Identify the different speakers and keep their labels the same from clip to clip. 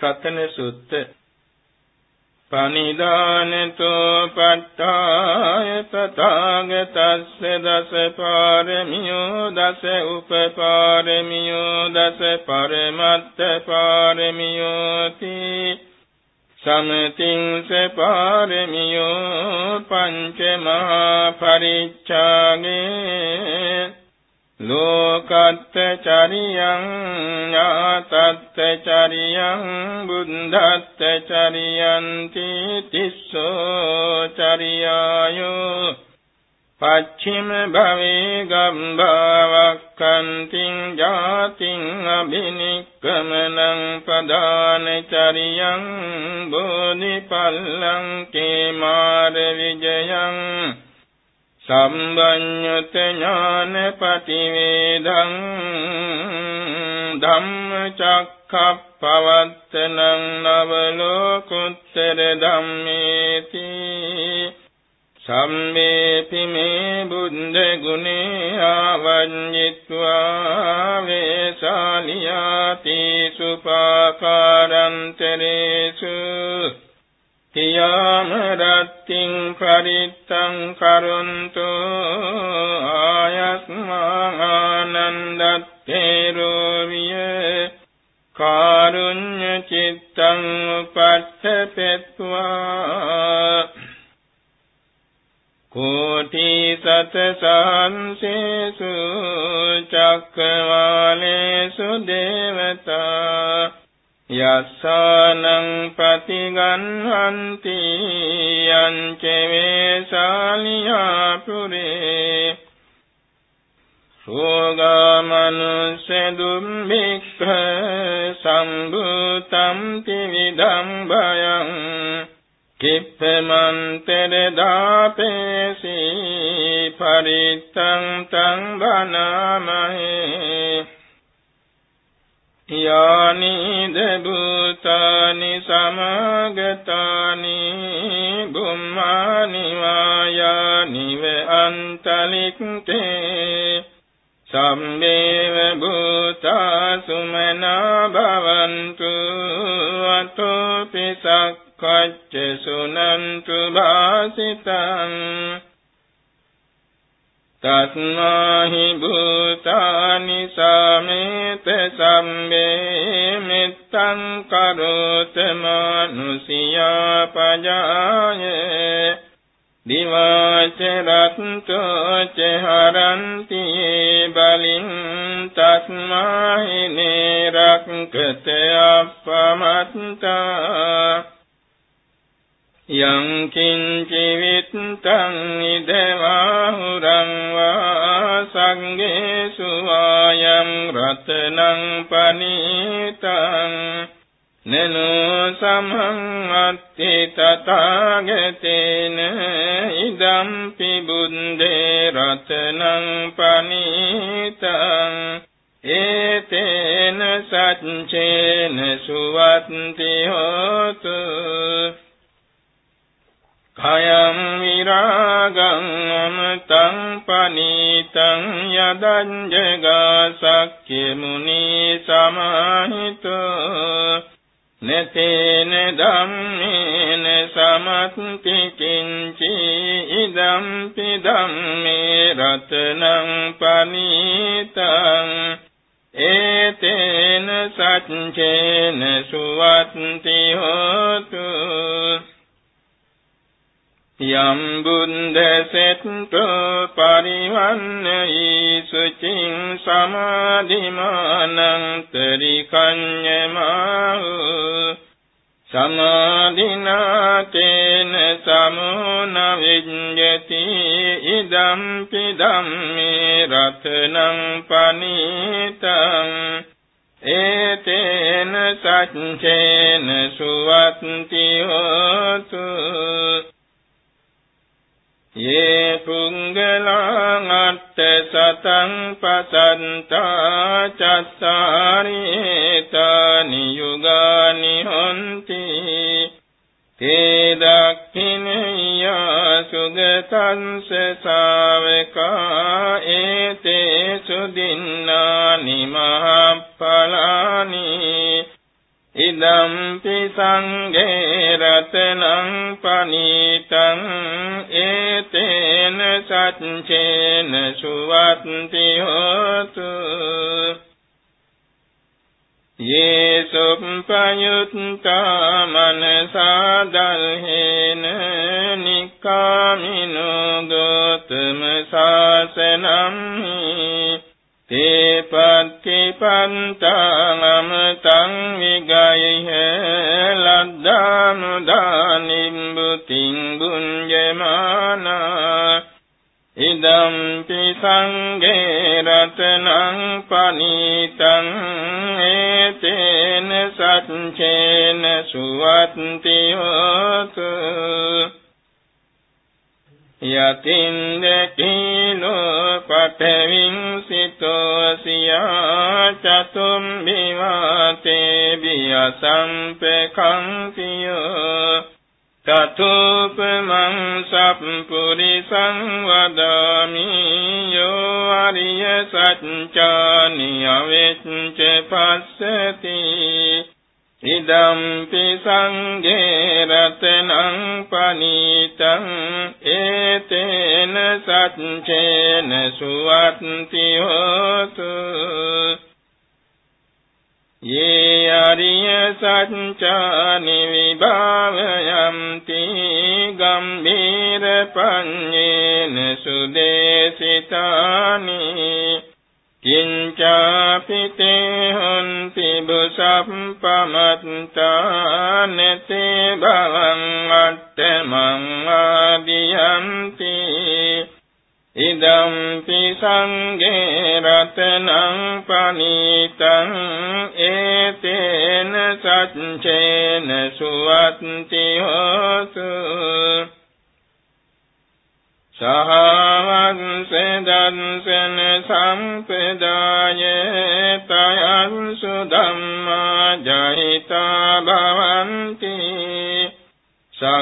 Speaker 1: රතන සුත්ත. පනිදානතෝ පට්ඨාය තථාගතස්ස දස පාරමියෝ දස උපපාරමියෝ දස පරමත්ත පාරමියෝති. සමතිං සපාරමියෝ පංචමහා පරිච්ඡාගේ ලෝකත්ත චරියං ඥාතත්ත චරියං බුද්ධත්ත චරියන්ති තිස්සෝ චරියායෝ. පච්චිම භවේ ගම්භාවක්ඛන්තිං ජාතිං අබිනික්කමනං පදාන චරියං බෝධිපල්ලං කේමාර විජයං. සම්බඤ්ඤත ඥාන පටිවේදං ධම්මචක්ඛප්පවත්තනං නව ලෝකුත්තර ධම්මේති සම්මේති මේ බුද්ධ ගුණේ ආවඤ්ඤිත්වා වේසාලියාති සුපාකාරන්තරේසු. තියාම රත්තිං පරිත්තං කරුන්තු ආයස්මානන්දත්තේරෝවිය කාරුණ්‍ය චිත්තං උපට්ඨපෙත්වා කෝටි සත සංසේසු චක්කවාලේසු දේවතා යස්සානං පතිගන්හන්ති යංච වේසාලියා පුරේ සෝගාමනුස්ස දුම්බික්ඛ සම්භූතම් තිවිදම් භයං කිප්පමන්තර දාපේසි පරිත්තං තං බනමහේ යානි අන්තලික්තේ සම්මේව භූතා සුමනා භවන්තු අතෝ පිසක්ඛච්ච සුනන්තු භාසිතං තස්මාහි භූතානි සමේත සම්බේ මෙත්තං කරෝත මනුසියා පජාය දිවාච රත්තෝ ච හරන්ති බලින් තස්මාහි නේරක්කත අපමත්තා යං කිංචි විත්තං ඉදවාහුරං වා සංඝේසු වායං රතනං පනීතං නනෝ සමං අත්ති තථාගතේන ඉදම්පි බුද්දේ රතනං පනීතං ඒතේන සච්චේන සුවත්ති හෝතු කයං විරාගං අමතං පනීතං යදං ජගසක්ඛ්‍ය මුනි සමාහිතෝ පිදම්මේ රතනං පනීතං ඒතේන සච්චේන සුවත්ති හෝතු යම් බුද්දසෙත්තෝ පරිවන්නයි සුචින් සමාධිමානං තරිකඤ්ඤමාහු සමාධිනාතේන සමුන විඤ්ඤති ඉදම් පිදම්මේ රතනං පනීතං ඒතේන සච්චේන සුවත්ති හෝතු යේ පුංගලං අත්ථ සතං පසන්තා චස්සාරිතානි යුග සච්චේන සුවත්ති හෝතු. යේසුප්පයුත්තා මනසා දල්හේන නික්කාමිනෝ ගෝතම සාසනං තේපත්ති පන්තං තං විගයහ ලද්දානුදානිම්බුතින් බුඤ්ජමානා ඉදම්පි සංඝේ රතනං පනීතං ඒතේන සච්චේන සුවත්ති හෝතු යතින්ද කීලෝ පඨවින් සිතෝසියා චතුම් විවාතේ බියසම්පකංතියෝ තතුපමං සප්පුරිසං වදාමි යෝ අරිය සත්‍යානි අවෙච්ච පස්සති. ඉදම්පි සංඝේ රතනං පනීතං ඒතේන සච්චේන සුවත්ති හෝතු. ये अर्यसञ्चानि विभावयन्ति गम्भीरपञ्जेन सुदेशितानि। किञ्चापि ते हन्ति भुसम्पमन्तान् ते भवङ्गमङ्गादियन्ति इदं पि सङ्गे रत्नं पनि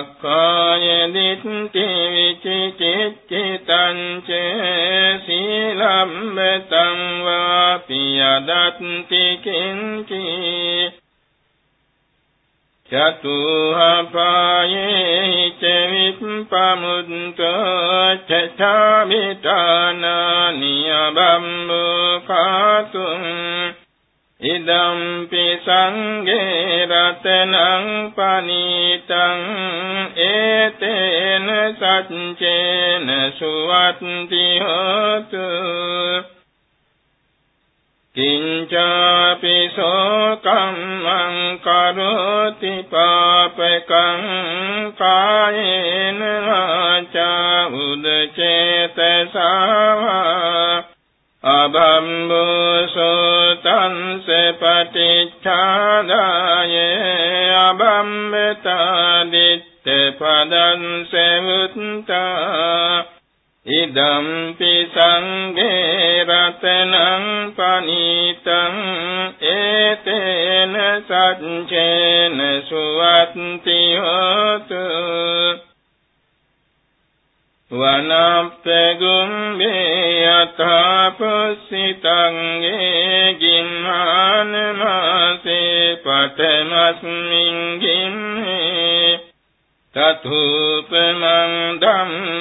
Speaker 1: සක්කාය දිට්ඨි විචිකිච්ඡිතං ච සීලම්බතං වාපි යදත්ති කිංචි චතුහපායේ ච විප්පමුත්තෝ චතාමිතානානි අබම්බුකාතුං ඉදම්පි සංඝේ රතනං පනීතං ඒතේන සච්චේන සුවත්ති හෝතු කිංචාපි සෝකම්මං කරෝති පාපකං කායේන සංඝේ රතනං පනීතං ඒතේන සච්චේන සුවත්ති හෝතු වනප්පගුම්බේ යථාපුස්සිතං ගිම්හාන මාසේ පඨමස්මින් ගිම්හේ තතුපමං ධම්ම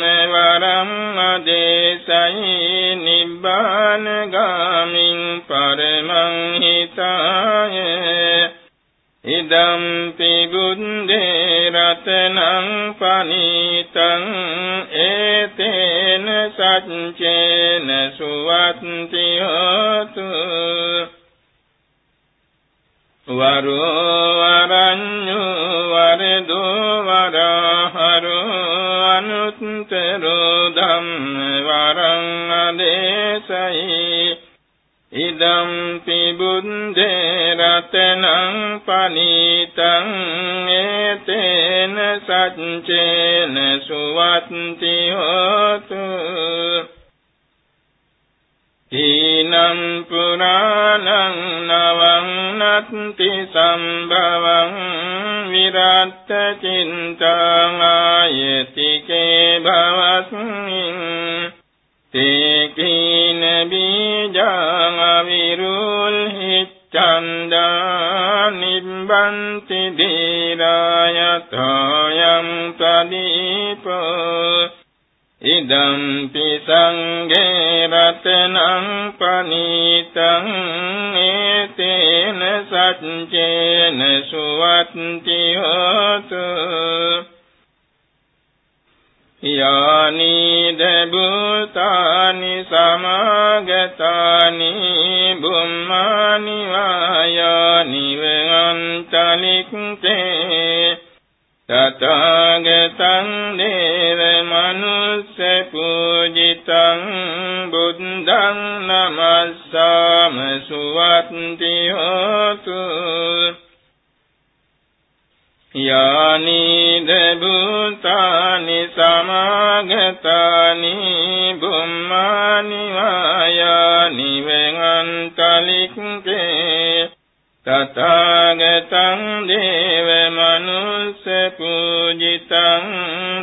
Speaker 1: ඉදම්පි බුද්දේ රතනං පනීතං ඒතේන සච්චේන සුවත්ති හෝතු වරෝ වරඤ්ඤෝ වරදෝ වරහරෝ අනුත්තරෝ ධම්ම වරං අදේශයි ඉදම්පි බුද්දේ රතනං පනීතං ඒතේන සච්චේන සුවත්ති හෝතු ඊනම් පුරාණං නවං නත්ති සම්භවං විරත්ත චින්තං ආයතිකේ භවස්මින් තේකීන බීජං අවිරුල් හිච්ඡන්දා නිබ්බා සුවන්ති දීරායතයම් ප්‍රදීපෝ ඉදම් පිසංගේ රතනං පනීතං ඒතේන සච්චේන සුවත්ති හෝතු යානි දබුතානි සමාගතානි බුම්මානි වායානි වන්තලික්තේ තථාගතං දේව මනුස්ස පූජිතං බුද්ධං නමස්සාම සුවත්ති තථාගතං දේව මනුස්ස පූජිතං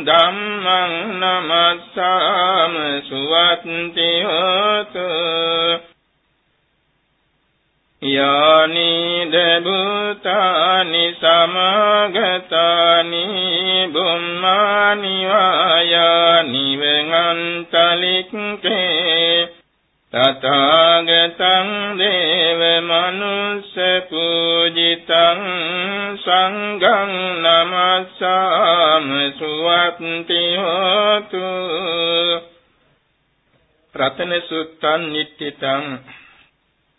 Speaker 1: ධම්මං නමස්සාම සුවත්ති හෝතු යානි දබුතානි සමාගතානි බුම්මානි වායානි වෙංගන්තලික්කේ තථාගතං දේව මනුස්ස පූජිතං සංඝං නමස්සාම සුවත්ති හෝතු රතන සුත්තං නිට්ඨිතං